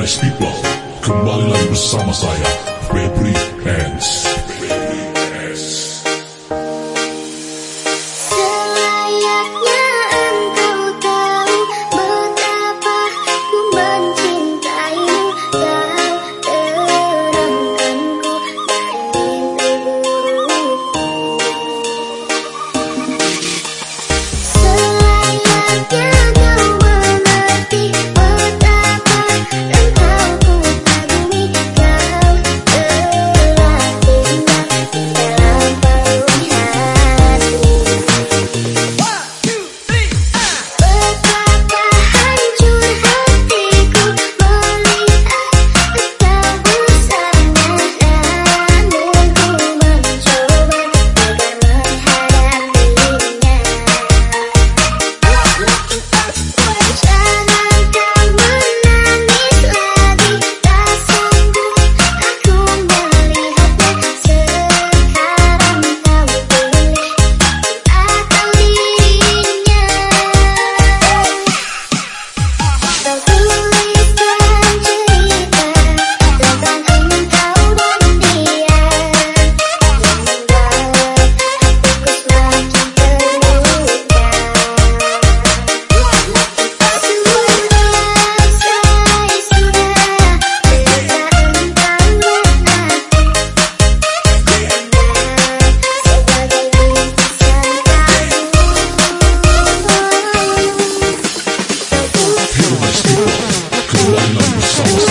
people Kembali lagi bersama saya Jesus.